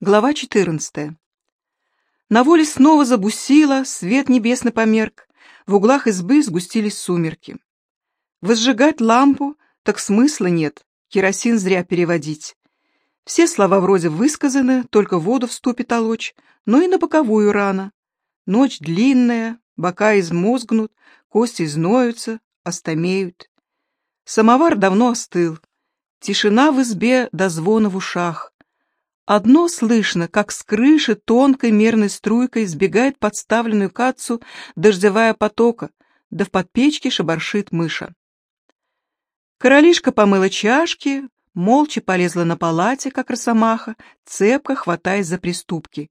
Глава 14. На воле снова забусило, свет небесный померк, в углах избы сгустились сумерки. Возжигать лампу, так смысла нет, керосин зря переводить. Все слова вроде высказаны, только воду вступит толочь, но и на боковую рано. Ночь длинная, бока измозгнут, кости изноются, остомеют. Самовар давно остыл. Тишина в избе до звона в ушах. Одно слышно, как с крыши тонкой мерной струйкой сбегает подставленную кацу дождевая потока, да в подпечке шебаршит мыша. Королишка помыла чашки, молча полезла на палате, как росомаха, цепко хватаясь за приступки.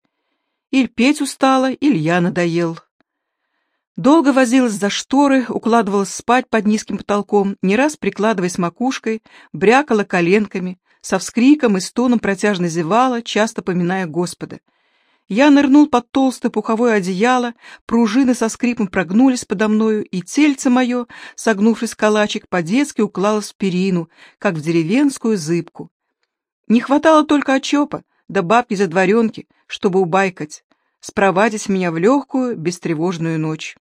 Иль петь устала, иль я надоел. Долго возилась за шторы, укладывалась спать под низким потолком, не раз прикладываясь макушкой, брякала коленками, со вскриком и стоном протяжно зевала, часто поминая Господа. Я нырнул под толстое пуховое одеяло, пружины со скрипом прогнулись подо мною, и тельце мое, согнувшись калачик, по-детски уклалось в перину, как в деревенскую зыбку. Не хватало только очепа, да бабки за дворенки, чтобы убайкать, спровадить меня в легкую, бестревожную ночь.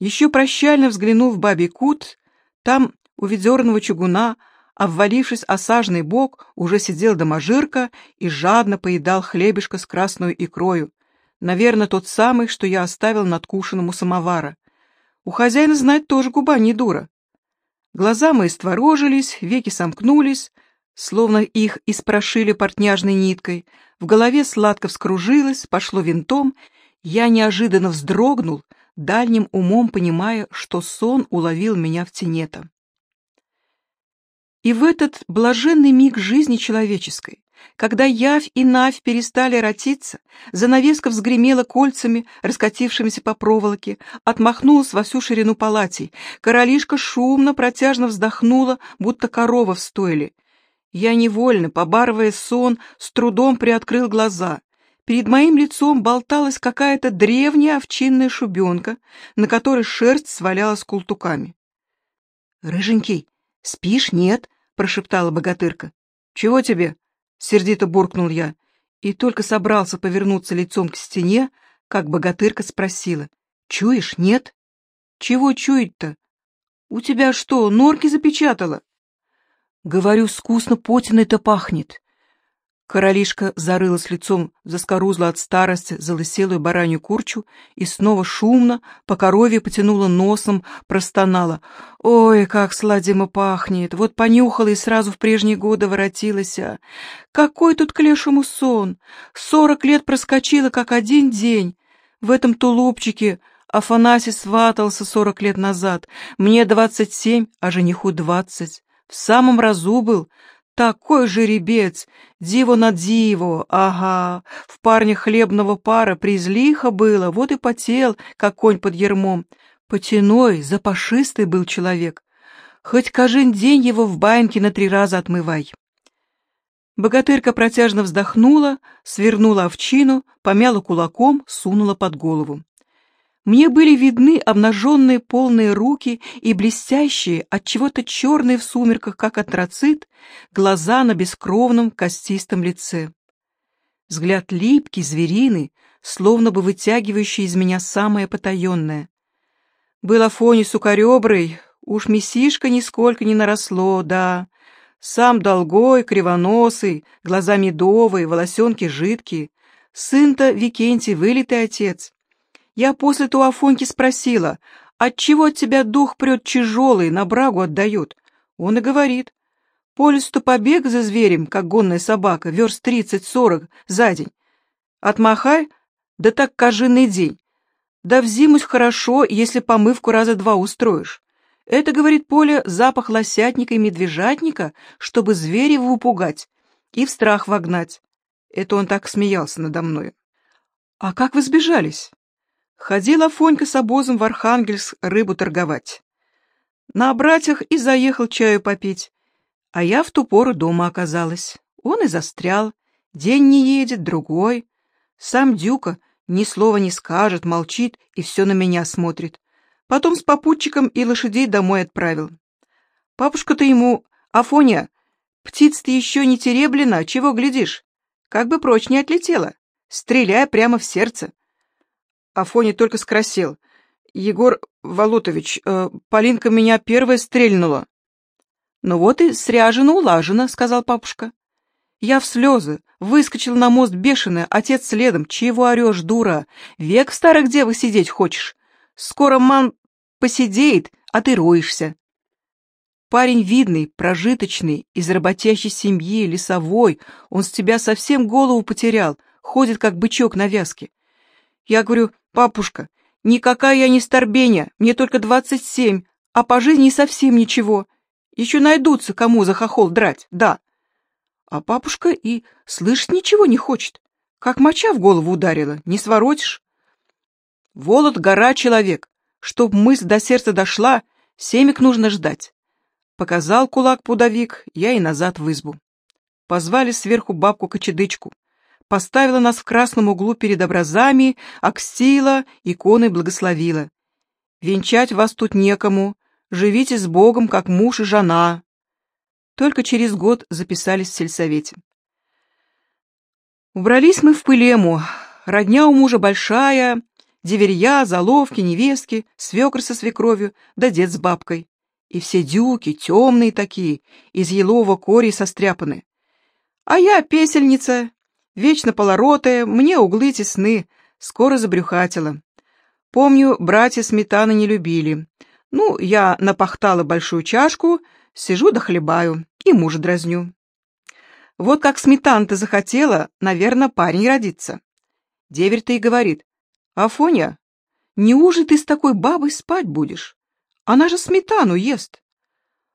Еще прощально взглянув в бабий кут, там, у ведерного чугуна, Обвалившись осажный бок, уже сидел доможирка и жадно поедал хлебешко с красной икрою. Наверное, тот самый, что я оставил над кушаном у самовара. У хозяина знать тоже губа не дура. Глаза мои створожились, веки сомкнулись, словно их испрошили портняжной ниткой. В голове сладко вскружилось, пошло винтом. Я неожиданно вздрогнул, дальним умом понимая, что сон уловил меня в тенета. И в этот блаженный миг жизни человеческой, когда явь и навь перестали ротиться, занавеска взгремела кольцами, раскатившимися по проволоке, отмахнулась во всю ширину палатей, королишка шумно, протяжно вздохнула, будто корова в стойле. Я невольно, побарывая сон, с трудом приоткрыл глаза. Перед моим лицом болталась какая-то древняя овчинная шубенка, на которой шерсть свалялась култуками. «Рыженький, спишь, нет?» Прошептала богатырка. «Чего тебе?» — сердито буркнул я. И только собрался повернуться лицом к стене, как богатырка спросила. «Чуешь, нет?» «Чего чуять-то? У тебя что, норки запечатала?» «Говорю, вкусно потиной-то пахнет. Королишка зарылась лицом заскорузла от старости залыселую баранью курчу и снова шумно по корове потянула носом, простонала. «Ой, как сладимо пахнет! Вот понюхала и сразу в прежние годы воротилась. А. Какой тут к лешему сон! Сорок лет проскочила, как один день. В этом тулупчике Афанасий сватался сорок лет назад. Мне двадцать семь, а жениху двадцать. В самом разу был, такой жеребец, диво на диво, ага, в парне хлебного пара призлихо было, вот и потел, как конь под ермом. Потяной, запашистый был человек. Хоть каждый день его в баньке на три раза отмывай. Богатырка протяжно вздохнула, свернула овчину, помяла кулаком, сунула под голову. Мне были видны обнаженные полные руки и блестящие, от чего-то черные в сумерках, как антрацит, глаза на бескровном костистом лице. Взгляд липкий, звериный, словно бы вытягивающий из меня самое потаенное. Был Афони сукоребрый, уж месишка нисколько не наросло, да. Сам долгой, кривоносый, глаза медовые, волосенки жидкие. Сын-то Викентий, вылитый отец. Я после того Афоньки спросила, отчего от тебя дух прет тяжелый, на брагу отдает? Он и говорит, по лесу побег за зверем, как гонная собака, верст тридцать-сорок за день. Отмахай, да так кожаный день. Да взимусь хорошо, если помывку раза два устроишь. Это, говорит Поля, запах лосятника и медвежатника, чтобы зверя его упугать и в страх вогнать. Это он так смеялся надо мной. А как вы сбежались? Ходила Фонька с обозом в Архангельск рыбу торговать. На братьях и заехал чаю попить, а я в ту пору дома оказалась. Он и застрял. День не едет, другой. Сам Дюка ни слова не скажет, молчит и все на меня смотрит. Потом с попутчиком и лошадей домой отправил. Папушка-то ему, Афоня, птиц ты еще не тереблена, чего глядишь? как бы прочь не отлетела, стреляя прямо в сердце. Афоня только скрасил. «Егор Волотович, э, Полинка меня первая стрельнула». «Ну вот и сряжено улажено», — сказал папушка. Я в слезы, выскочил на мост бешеная, отец следом. Чего орешь, дура? Век в старых девах сидеть хочешь? Скоро ман посидеет, а ты роешься. Парень видный, прожиточный, из работящей семьи, лесовой. Он с тебя совсем голову потерял, ходит как бычок на вязке. Я говорю, папушка, никакая я не старбеня, мне только двадцать семь, а по жизни совсем ничего. Еще найдутся, кому за хохол драть, да. А папушка и слышать ничего не хочет. Как моча в голову ударила, не своротишь. Волод — гора человек. Чтоб мысль до сердца дошла, семек нужно ждать. Показал кулак-пудовик, я и назад в избу. Позвали сверху бабку-кочедычку. Поставила нас в красном углу перед образами, окстила, иконой благословила. Венчать вас тут некому, живите с Богом, как муж и жена. Только через год записались в сельсовете. Убрались мы в Пылему. Родня у мужа большая, деверья, заловки, невестки, свекр со свекровью, да дед с бабкой. И все дюки, темные такие, из елового кори состряпаны. А я песельница, вечно полоротая, мне углы тесны, скоро забрюхатила. Помню, братья сметаны не любили. Ну, я напахтала большую чашку, Сижу да и мужа дразню. Вот как сметан-то захотела, наверное, парень родится. Деверь-то и говорит, «Афоня, неужели ты с такой бабой спать будешь? Она же сметану ест».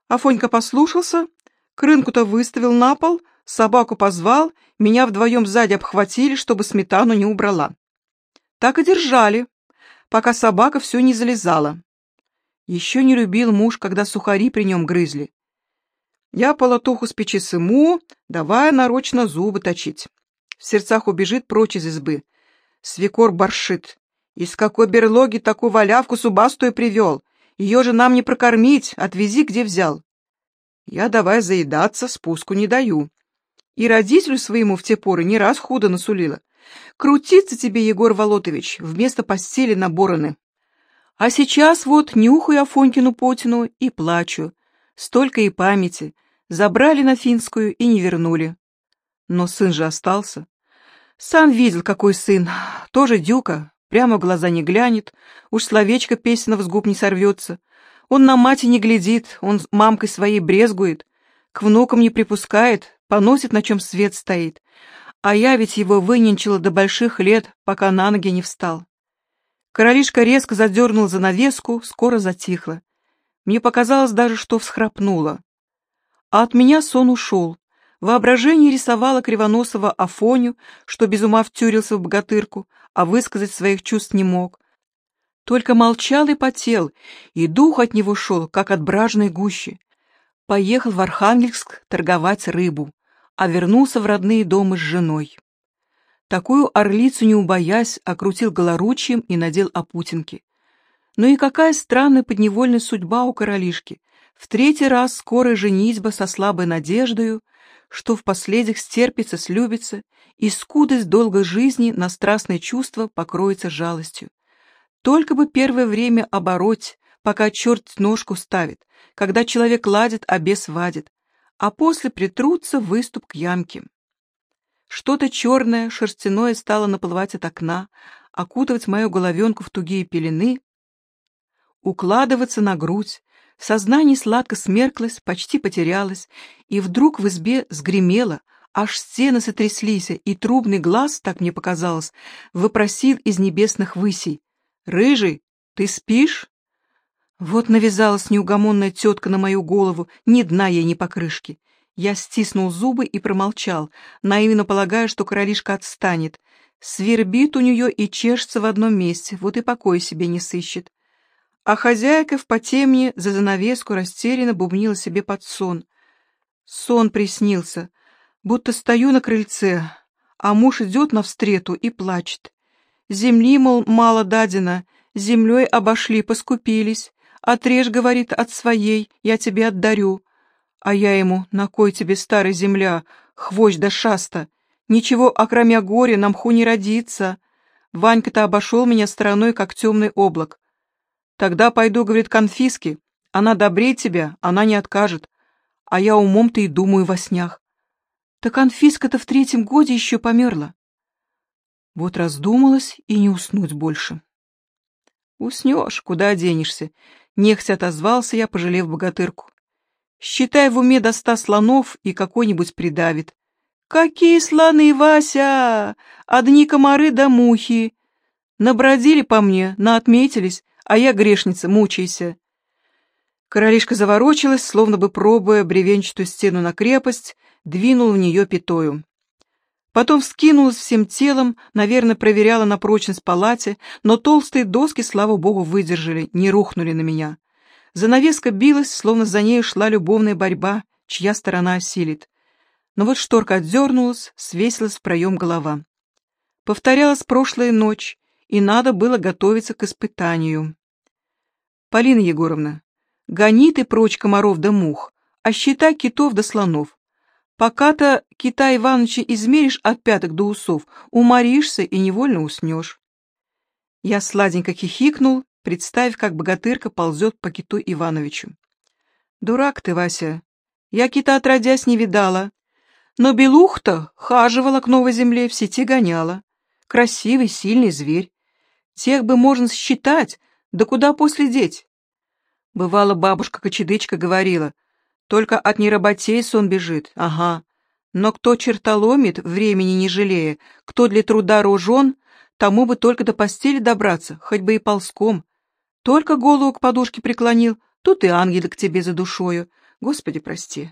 Афонька послушался, крынку-то выставил на пол, собаку позвал, меня вдвоем сзади обхватили, чтобы сметану не убрала. Так и держали, пока собака все не залезала. Еще не любил муж, когда сухари при нем грызли. Я полотуху с печи сыму, давая нарочно зубы точить. В сердцах убежит прочь из избы. Свекор баршит. Из какой берлоги такую валявку субастую привел? Ее же нам не прокормить, отвези, где взял. Я давай заедаться, спуску не даю. И родителю своему в те поры не раз худо насулила. Крутиться тебе, Егор Волотович, вместо постели на бороны. А сейчас вот нюхаю Афонькину потину и плачу. Столько и памяти. Забрали на финскую и не вернули. Но сын же остался. Сам видел, какой сын. Тоже дюка, прямо в глаза не глянет, уж словечко песенного с губ не сорвется. Он на мать не глядит, он мамкой своей брезгует, к внукам не припускает, поносит, на чем свет стоит. А я ведь его выненчила до больших лет, пока на ноги не встал. Королишка резко задернул занавеску, скоро затихла. Мне показалось даже, что всхрапнула. А от меня сон ушел. Воображение рисовало Кривоносова Афоню, что без ума втюрился в богатырку, а высказать своих чувств не мог. Только молчал и потел, и дух от него шел, как от бражной гущи. Поехал в Архангельск торговать рыбу, а вернулся в родные дома с женой. Такую орлицу не убоясь, окрутил голоручием и надел опутинки. Ну и какая странная подневольная судьба у королишки. В третий раз скорая женитьба со слабой надеждою, что в последних стерпится, слюбится, и скудость долгой жизни на страстное чувство покроется жалостью. Только бы первое время обороть, пока черт ножку ставит, когда человек ладит, а бес вадит, а после притрутся выступ к ямке. Что-то черное, шерстяное стало наплывать от окна, окутывать мою головенку в тугие пелены, укладываться на грудь. Сознание сладко смерклось, почти потерялось, и вдруг в избе сгремело, аж стены сотряслись, и трубный глаз, так мне показалось, выпросил из небесных высей. «Рыжий, ты спишь?» Вот навязалась неугомонная тетка на мою голову, ни дна ей, ни покрышки. Я стиснул зубы и промолчал, наивно полагая, что королишка отстанет. Свербит у нее и чешется в одном месте, вот и покой себе не сыщет. А хозяйка в потемне за занавеску растерянно бубнила себе под сон. Сон приснился, будто стою на крыльце, а муж идет навстречу и плачет. Земли, мол, мало дадено, землей обошли, поскупились. Отрежь, говорит, от своей, я тебе отдарю. А я ему, на кой тебе старая земля, хвощ да шаста? Ничего, окромя горя, на мху не родится. Ванька-то обошел меня стороной, как темный облак. Тогда пойду, говорит, конфиски. Она добрее тебя, она не откажет. А я умом-то и думаю во снях. Так конфиска-то в третьем годе еще померла. Вот раздумалась и не уснуть больше. Уснешь, куда денешься? Нехотя отозвался я, пожалев богатырку. Считай в уме до ста слонов и какой-нибудь придавит. Какие слоны, Вася! Одни комары да мухи. Набродили по мне, наотметились, а я грешница, мучайся. Королишка заворочилась, словно бы пробуя бревенчатую стену на крепость, двинул в нее пятою. Потом вскинулась всем телом, наверное, проверяла на прочность палате, но толстые доски, слава богу, выдержали, не рухнули на меня. Занавеска билась, словно за нею шла любовная борьба, чья сторона осилит. Но вот шторка отдернулась, свесилась в проем голова. Повторялась прошлая ночь, и надо было готовиться к испытанию. Полина Егоровна, гони ты прочь комаров да мух, а считай китов да слонов. Пока-то Кита Ивановича измеришь от пяток до усов, уморишься и невольно уснешь. Я сладенько хихикнул, представив, как богатырка ползет по Киту Ивановичу. Дурак ты, Вася. Я кита отродясь не видала. Но белух-то хаживала к новой земле, в сети гоняла. Красивый, сильный зверь. Тех бы можно считать, да куда после деть? Бывало, бабушка-кочедычка говорила, только от неработей сон бежит, ага. Но кто чертоломит, времени не жалея, кто для труда рожен, тому бы только до постели добраться, хоть бы и ползком. Только голову к подушке преклонил, тут и ангелы к тебе за душою. Господи, прости.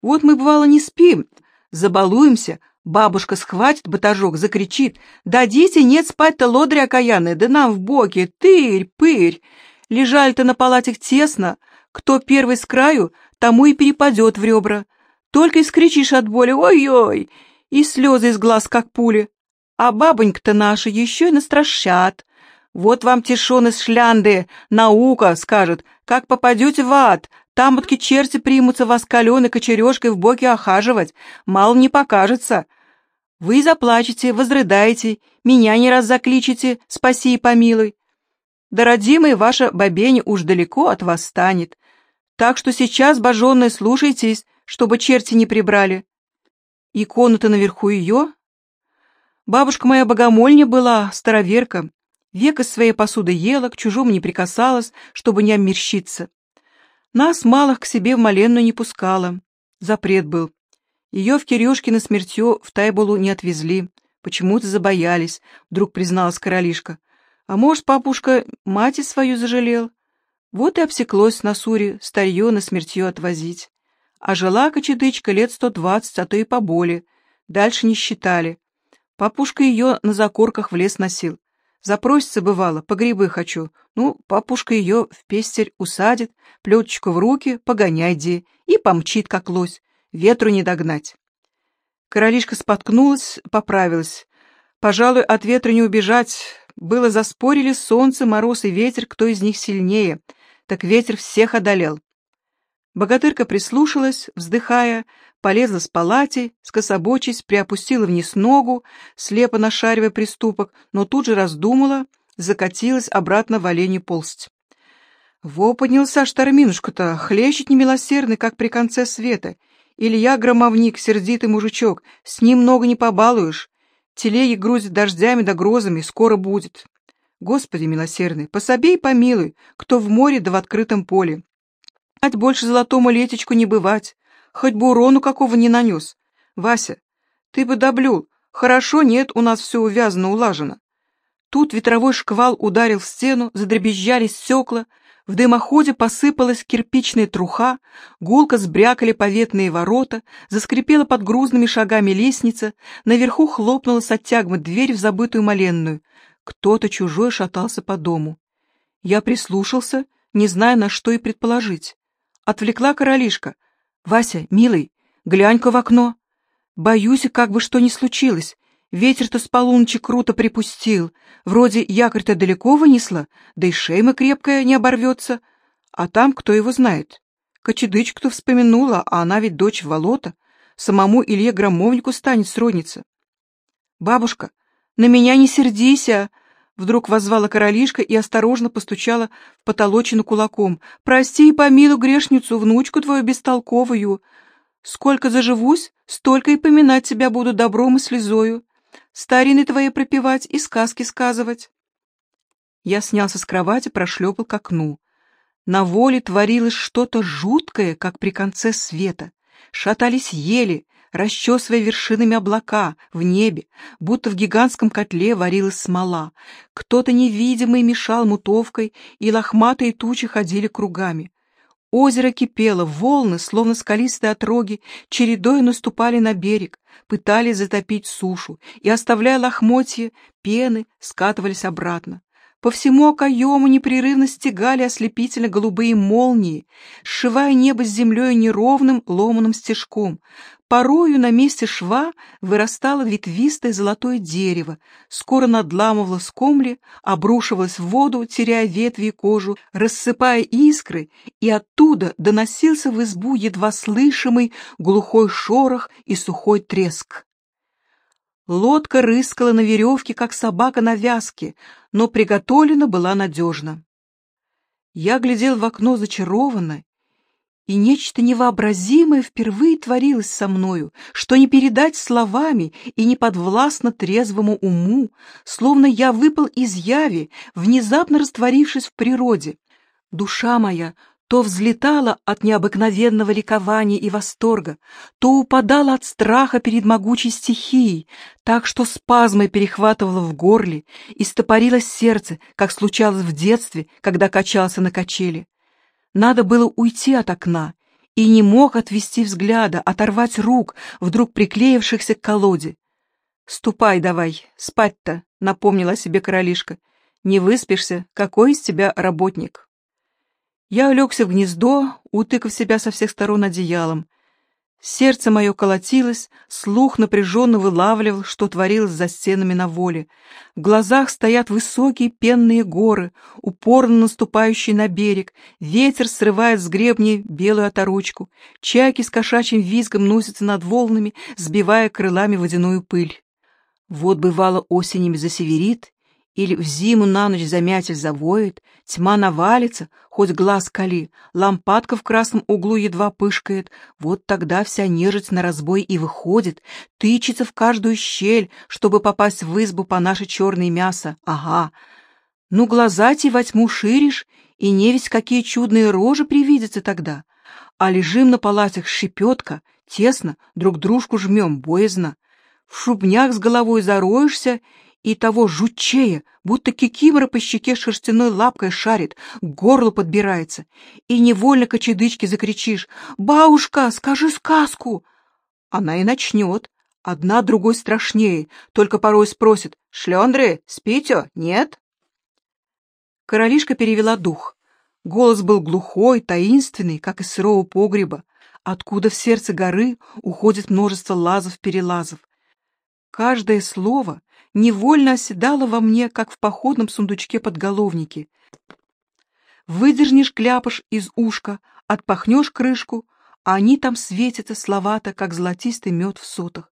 Вот мы, бывало, не спим, забалуемся, бабушка схватит батажок, закричит, «Дадите, нет спать-то, лодри окаянные, да нам в боки, тырь, пырь!» Лежали-то на палатах тесно, кто первый с краю, тому и перепадет в ребра. Только и скричишь от боли «Ой-ой!» и слезы из глаз, как пули. А бабонька-то наша еще и настращат. Вот вам тишон из шлянды, наука, скажет, как попадете в ад, там вот черти примутся вас каленой кочережкой в боки охаживать, мало не покажется. Вы заплачете, возрыдаете, меня не раз закличите, спаси и помилуй. Да родимый ваша бабень уж далеко от вас станет, так что сейчас, божженные, слушайтесь, чтобы черти не прибрали. Икона-то наверху ее. Бабушка моя богомольня была, староверка. Век своей посуды ела, к чужому не прикасалась, чтобы не обмерщиться. Нас, малых, к себе в Маленну не пускала. Запрет был. Ее в Кирюшкино смертью в Тайбулу не отвезли. Почему-то забоялись, вдруг призналась королишка. А может, папушка мать свою зажалел? Вот и обсеклось на Суре старье на смертью отвозить. А жила кочедычка лет сто двадцать, а то и поболе. Дальше не считали. Папушка ее на закорках в лес носил. Запросится, бывало, по грибы хочу. Ну, папушка ее в пестерь усадит, плеточку в руки, погоняй де, и помчит, как лось. Ветру не догнать. Королишка споткнулась, поправилась. Пожалуй, от ветра не убежать. Было заспорили солнце, мороз и ветер, кто из них сильнее так ветер всех одолел. Богатырка прислушалась, вздыхая, полезла с палати, скособочись, приопустила вниз ногу, слепо нашаривая приступок, но тут же раздумала, закатилась обратно в оленью полсть. Во поднялся шторминушка-то, хлещет немилосердный, как при конце света. Илья громовник, сердитый мужичок, с ним много не побалуешь. Телеги грузит дождями да грозами, скоро будет. Господи милосердный, пособи и помилуй, кто в море да в открытом поле. Ать больше золотому летечку не бывать, хоть бы урону какого не нанес. Вася, ты бы доблюл, хорошо, нет, у нас все увязано, улажено. Тут ветровой шквал ударил в стену, задребезжали стекла, в дымоходе посыпалась кирпичная труха, гулко сбрякали поветные ворота, заскрипела под грузными шагами лестница, наверху хлопнула с оттягма дверь в забытую моленную — кто-то чужой шатался по дому. Я прислушался, не зная, на что и предположить. Отвлекла королишка. «Вася, милый, глянь-ка в окно. Боюсь, как бы что ни случилось. Ветер-то с полуночи круто припустил. Вроде якорь-то далеко вынесла, да и шейма крепкая не оборвется. А там кто его знает. Кочедычку-то вспомянула, а она ведь дочь Волота. Самому Илье Громовнику станет сродница. Бабушка, на меня не сердися!» Вдруг воззвала королишка и осторожно постучала в потолочину кулаком. «Прости и помилуй грешницу, внучку твою бестолковую. Сколько заживусь, столько и поминать тебя буду добром и слезою, старины твои пропевать и сказки сказывать». Я снялся с кровати, прошлепал к окну. На воле творилось что-то жуткое, как при конце света. Шатались ели, расчесывая вершинами облака в небе, будто в гигантском котле варилась смола. Кто-то невидимый мешал мутовкой, и лохматые тучи ходили кругами. Озеро кипело, волны, словно скалистые отроги, чередой наступали на берег, пытались затопить сушу и, оставляя лохмотья, пены скатывались обратно. По всему окоему непрерывно стегали ослепительно-голубые молнии, сшивая небо с землей неровным ломаным стежком. Порою на месте шва вырастало ветвистое золотое дерево, скоро надламывалось комли, обрушивалось в воду, теряя ветви и кожу, рассыпая искры, и оттуда доносился в избу едва слышимый глухой шорох и сухой треск. Лодка рыскала на веревке, как собака на вязке, но приготовлена была надежно. Я глядел в окно зачарованно, и нечто невообразимое впервые творилось со мною, что не передать словами и не подвластно трезвому уму, словно я выпал из яви, внезапно растворившись в природе. Душа моя то взлетала от необыкновенного ликования и восторга, то упадала от страха перед могучей стихией, так что спазмой перехватывало в горле и стопорилось сердце, как случалось в детстве, когда качался на качели. Надо было уйти от окна, и не мог отвести взгляда, оторвать рук, вдруг приклеившихся к колоде. «Ступай давай, спать-то», — напомнила себе королишка. «Не выспишься, какой из тебя работник?» Я улегся в гнездо, утыкав себя со всех сторон одеялом. Сердце мое колотилось, слух напряженно вылавливал, что творилось за стенами на воле. В глазах стоят высокие пенные горы, упорно наступающие на берег. Ветер срывает с гребней белую оторочку. Чайки с кошачьим визгом носятся над волнами, сбивая крылами водяную пыль. Вот бывало осенями засеверит, или в зиму на ночь замятель завоет, тьма навалится, хоть глаз кали, лампадка в красном углу едва пышкает, вот тогда вся нежить на разбой и выходит, тычется в каждую щель, чтобы попасть в избу по наше черное мясо. Ага. Ну, глаза те во тьму ширишь, и не весь какие чудные рожи привидятся тогда. А лежим на палатях щепетка, тесно, друг дружку жмем, боязно. В шубнях с головой зароешься, и того жучее, будто кикимора по щеке шерстяной лапкой шарит, к горлу подбирается, и невольно кочедычки закричишь «Бабушка, скажи сказку!» Она и начнет, одна другой страшнее, только порой спросит «Шлендры, спите? Нет?» Королишка перевела дух. Голос был глухой, таинственный, как из сырого погреба, откуда в сердце горы уходит множество лазов-перелазов. Каждое слово невольно оседало во мне, как в походном сундучке подголовники. Выдернешь кляпыш из ушка, отпахнешь крышку, а они там светятся словато, как золотистый мед в сотах.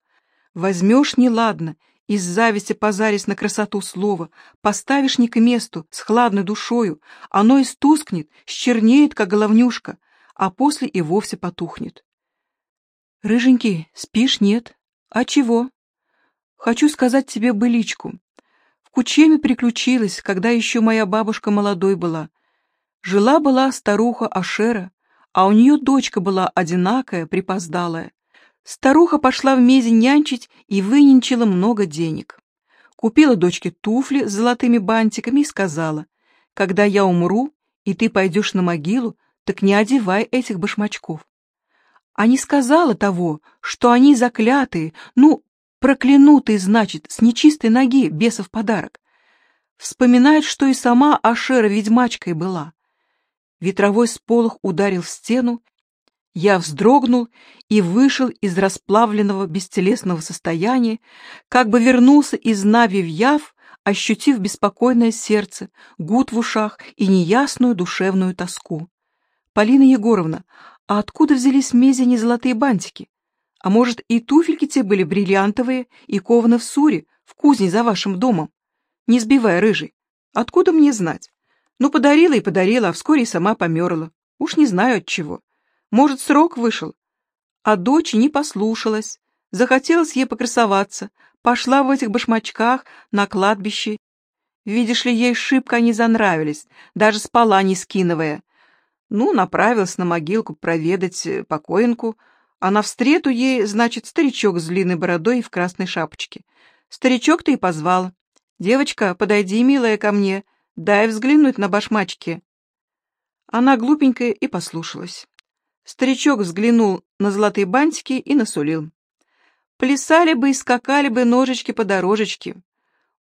Возьмешь неладно, из зависти позарясь на красоту слова, поставишь не к месту, с хладной душою, оно истускнет, счернеет, как головнюшка, а после и вовсе потухнет. Рыженький, спишь, нет? А чего? Хочу сказать тебе быличку. В Кучеме приключилось, когда еще моя бабушка молодой была. Жила-была старуха Ашера, а у нее дочка была одинакая, припоздалая. Старуха пошла в мезе нянчить и выненчила много денег. Купила дочке туфли с золотыми бантиками и сказала, «Когда я умру, и ты пойдешь на могилу, так не одевай этих башмачков». А не сказала того, что они заклятые, ну, Проклянутый, значит, с нечистой ноги, бесов подарок. Вспоминает, что и сама Ашера ведьмачкой была. Ветровой сполох ударил в стену, я вздрогнул и вышел из расплавленного бестелесного состояния, как бы вернулся из Нави в Яв, ощутив беспокойное сердце, гуд в ушах и неясную душевную тоску. «Полина Егоровна, а откуда взялись в Мезине золотые бантики? А может, и туфельки те были бриллиантовые и кованы в суре, в кузне за вашим домом. Не сбивай, рыжий. Откуда мне знать? Ну, подарила и подарила, а вскоре и сама померла. Уж не знаю от чего. Может, срок вышел. А дочь не послушалась. Захотелось ей покрасоваться. Пошла в этих башмачках на кладбище. Видишь ли, ей шибко они занравились, даже спала не скиновая. Ну, направилась на могилку проведать э, покоинку, а навстрету ей, значит, старичок с длинной бородой и в красной шапочке. Старичок-то и позвал. «Девочка, подойди, милая, ко мне, дай взглянуть на башмачки». Она глупенькая и послушалась. Старичок взглянул на золотые бантики и насулил. Плясали бы и скакали бы ножечки по дорожечке.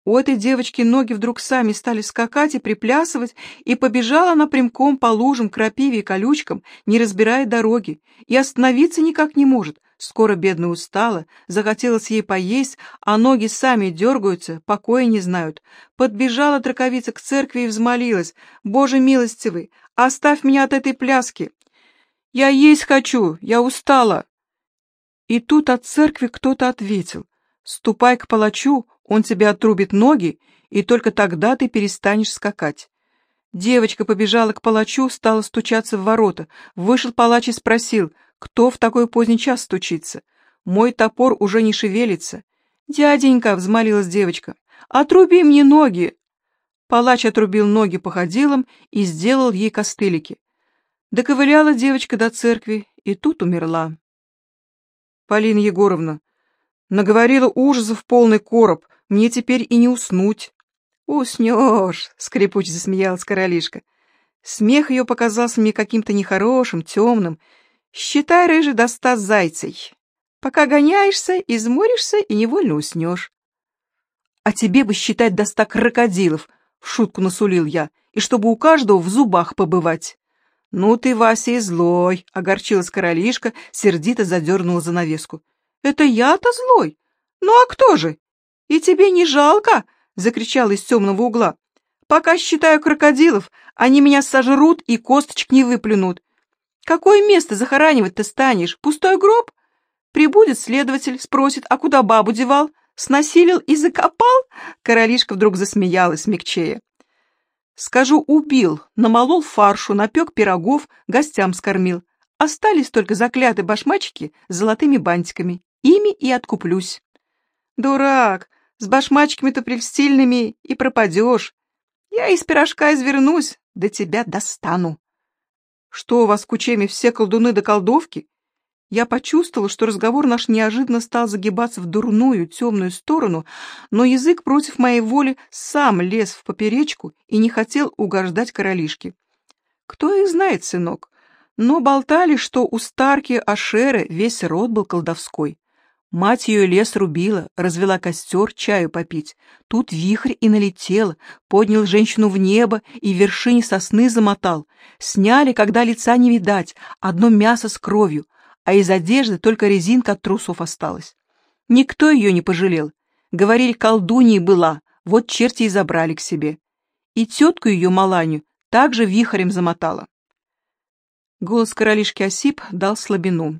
У этой девочки ноги вдруг сами стали скакать и приплясывать, и побежала она прямком по лужам, крапиве и колючкам, не разбирая дороги, и остановиться никак не может. Скоро бедная устала, захотелось ей поесть, а ноги сами дергаются, покоя не знают. Подбежала траковица к церкви и взмолилась. «Боже милостивый, оставь меня от этой пляски! Я есть хочу, я устала!» И тут от церкви кто-то ответил. «Ступай к палачу, он тебе отрубит ноги, и только тогда ты перестанешь скакать. Девочка побежала к палачу, стала стучаться в ворота. Вышел палач и спросил, кто в такой поздний час стучится. Мой топор уже не шевелится. «Дяденька», — взмолилась девочка, — «отруби мне ноги». Палач отрубил ноги походилам и сделал ей костылики. Доковыляла девочка до церкви и тут умерла. Полина Егоровна, наговорила ужасов полный короб, мне теперь и не уснуть. Уснешь, скрипуче засмеялась королишка. Смех ее показался мне каким-то нехорошим, темным. Считай, рыжий, до ста зайцей. Пока гоняешься, изморишься и невольно уснешь. А тебе бы считать до ста крокодилов, в шутку насулил я, и чтобы у каждого в зубах побывать. Ну ты, Вася, и злой, огорчилась королишка, сердито задернула занавеску. Это я-то злой? Ну а кто же? «И тебе не жалко?» — закричал из темного угла. «Пока считаю крокодилов, они меня сожрут и косточек не выплюнут. Какое место захоранивать ты станешь? Пустой гроб?» Прибудет следователь, спросит, а куда бабу девал? Снасилил и закопал? Королишка вдруг засмеялась, мягчея. Скажу, убил, намолол фаршу, напек пирогов, гостям скормил. Остались только заклятые башмачки с золотыми бантиками. Ими и откуплюсь. Дурак, с башмачками-то прельстильными и пропадешь. Я из пирожка извернусь, да тебя достану. Что у вас в Кучеме все колдуны да колдовки? Я почувствовал, что разговор наш неожиданно стал загибаться в дурную, темную сторону, но язык против моей воли сам лез в поперечку и не хотел угождать королишке. Кто их знает, сынок? Но болтали, что у старки Ашеры весь род был колдовской. Мать ее лес рубила, развела костер, чаю попить. Тут вихрь и налетел, поднял женщину в небо и в вершине сосны замотал. Сняли, когда лица не видать, одно мясо с кровью, а из одежды только резинка от трусов осталась. Никто ее не пожалел. Говорили, колдуньей была, вот черти и забрали к себе. И тетку ее, Маланю, также вихрем замотала. Голос королишки осип дал слабину.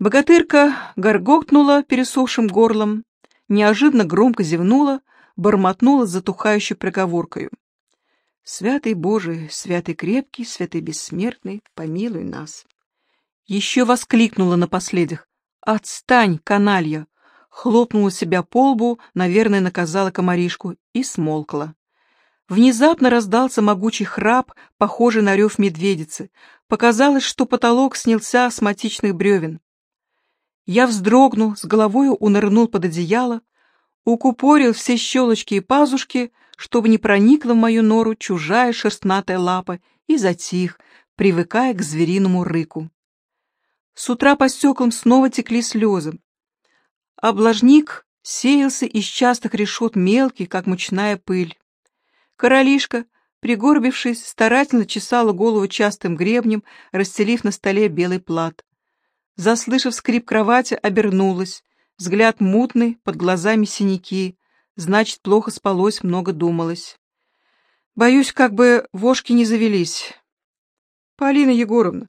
Богатырка горготнула пересохшим горлом, неожиданно громко зевнула, бормотнула затухающей проговоркою. «Святый Божий, святый крепкий, святый бессмертный, помилуй нас!» Еще воскликнула напоследях. «Отстань, каналья!» Хлопнула себя по лбу, наверное, наказала комаришку, и смолкла. Внезапно раздался могучий храп, похожий на рев медведицы. Показалось, что потолок снялся с матичных бревен. Я вздрогнул, с головою унырнул под одеяло, укупорил все щелочки и пазушки, чтобы не проникла в мою нору чужая шерстнатая лапа, и затих, привыкая к звериному рыку. С утра по стеклам снова текли слезы. Облажник сеялся из частых решет мелкий, как мучная пыль. Королишка, пригорбившись, старательно чесала голову частым гребнем, расстелив на столе белый плат. Заслышав скрип кровати, обернулась. Взгляд мутный, под глазами синяки. Значит, плохо спалось, много думалось. Боюсь, как бы вошки не завелись. Полина Егоровна,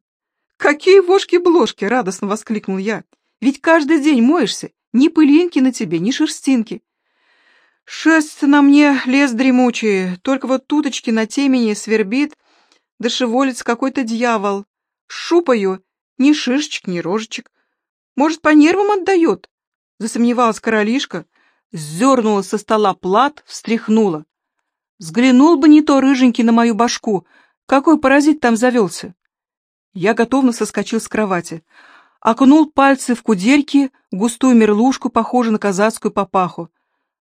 какие вошки-бложки, радостно воскликнул я. Ведь каждый день моешься, ни пылинки на тебе, ни шерстинки. Шесть на мне лес дремучий, только вот туточки на темени свербит, да шеволится какой-то дьявол. Шупаю, ни шишечек, ни рожечек. Может, по нервам отдает? Засомневалась королишка, зернула со стола плат, встряхнула. Взглянул бы не то рыженький на мою башку, какой паразит там завелся. Я готовно соскочил с кровати. Окунул пальцы в кудельки, густую мерлушку, похожую на казацкую папаху.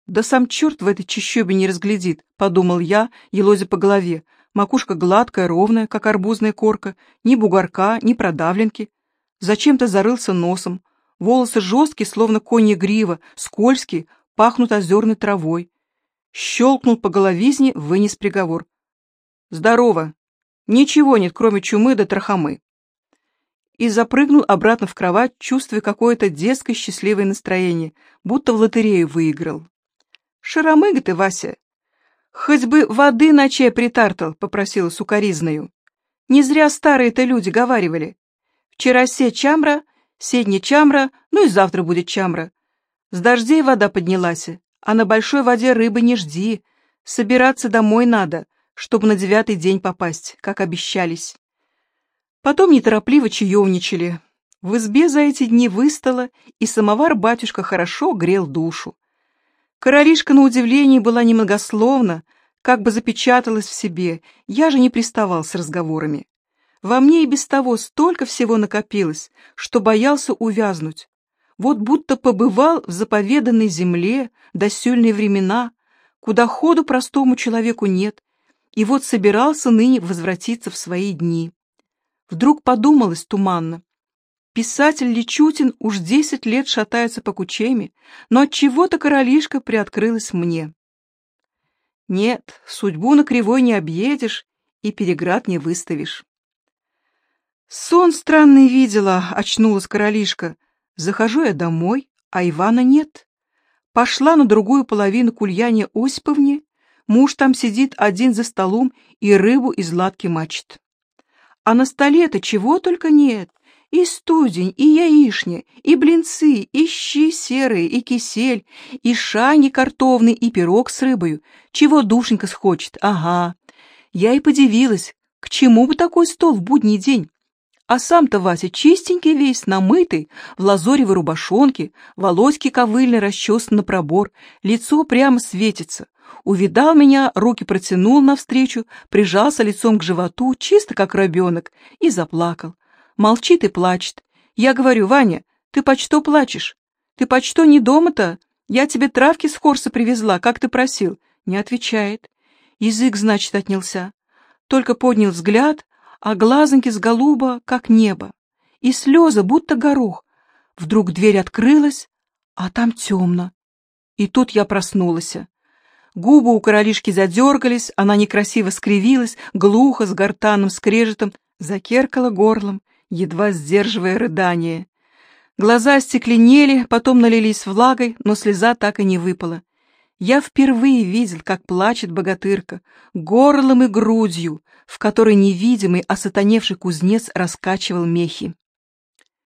Да сам черт в этой чащобе не разглядит, подумал я, елозя по голове. Макушка гладкая, ровная, как арбузная корка, ни бугорка, ни продавленки. Зачем-то зарылся носом. Волосы жесткие, словно конья грива, скользкие, пахнут озерной травой. Щелкнул по головизне, вынес приговор. «Здорово! Ничего нет, кроме чумы да трахомы!» И запрыгнул обратно в кровать, чувствуя какое-то детское счастливое настроение, будто в лотерею выиграл. «Шаромыга ты, Вася! Хоть бы воды на чай притартал!» — попросила сукоризною. «Не зря старые-то люди говаривали. Вчера се чамра, сегодня чамра, ну и завтра будет чамра. С дождей вода поднялась, а на большой воде рыбы не жди. Собираться домой надо, чтобы на девятый день попасть, как обещались. Потом неторопливо чаевничали. В избе за эти дни выстало, и самовар батюшка хорошо грел душу. Королишка, на удивление, была немногословна, как бы запечаталась в себе, я же не приставал с разговорами. Во мне и без того столько всего накопилось, что боялся увязнуть. Вот будто побывал в заповеданной земле до сильные времена, куда ходу простому человеку нет, и вот собирался ныне возвратиться в свои дни. Вдруг подумалось туманно. Писатель Личутин уж десять лет шатается по кучеме, но от чего то королишка приоткрылась мне. Нет, судьбу на кривой не объедешь и переград не выставишь. Сон странный видела, очнулась королишка. Захожу я домой, а Ивана нет. Пошла на другую половину к Ульяне Осиповне, муж там сидит один за столом и рыбу из латки мачет. А на столе-то чего только нет. И студень, и яишня, и блинцы, и щи серые, и кисель, и шани картовный, и пирог с рыбою. Чего душенька схочет, ага. Я и подивилась, к чему бы такой стол в будний день? А сам-то Вася чистенький весь, намытый, в лазоревой рубашонке, волоськи ковыльно расчесан на пробор, лицо прямо светится. Увидал меня, руки протянул навстречу, прижался лицом к животу, чисто как ребенок, и заплакал. Молчит и плачет. Я говорю, Ваня, ты почто плачешь? Ты почто не дома-то? Я тебе травки с хорса привезла, как ты просил. Не отвечает. Язык, значит, отнялся. Только поднял взгляд, а глазоньки с голуба, как небо, и слезы, будто горох. Вдруг дверь открылась, а там темно. И тут я проснулась. Губы у королишки задергались, она некрасиво скривилась, глухо, с гортанным скрежетом, закеркала горлом, едва сдерживая рыдание. Глаза остекленели, потом налились влагой, но слеза так и не выпала. Я впервые видел, как плачет богатырка, горлом и грудью, в которой невидимый осатаневший кузнец раскачивал мехи.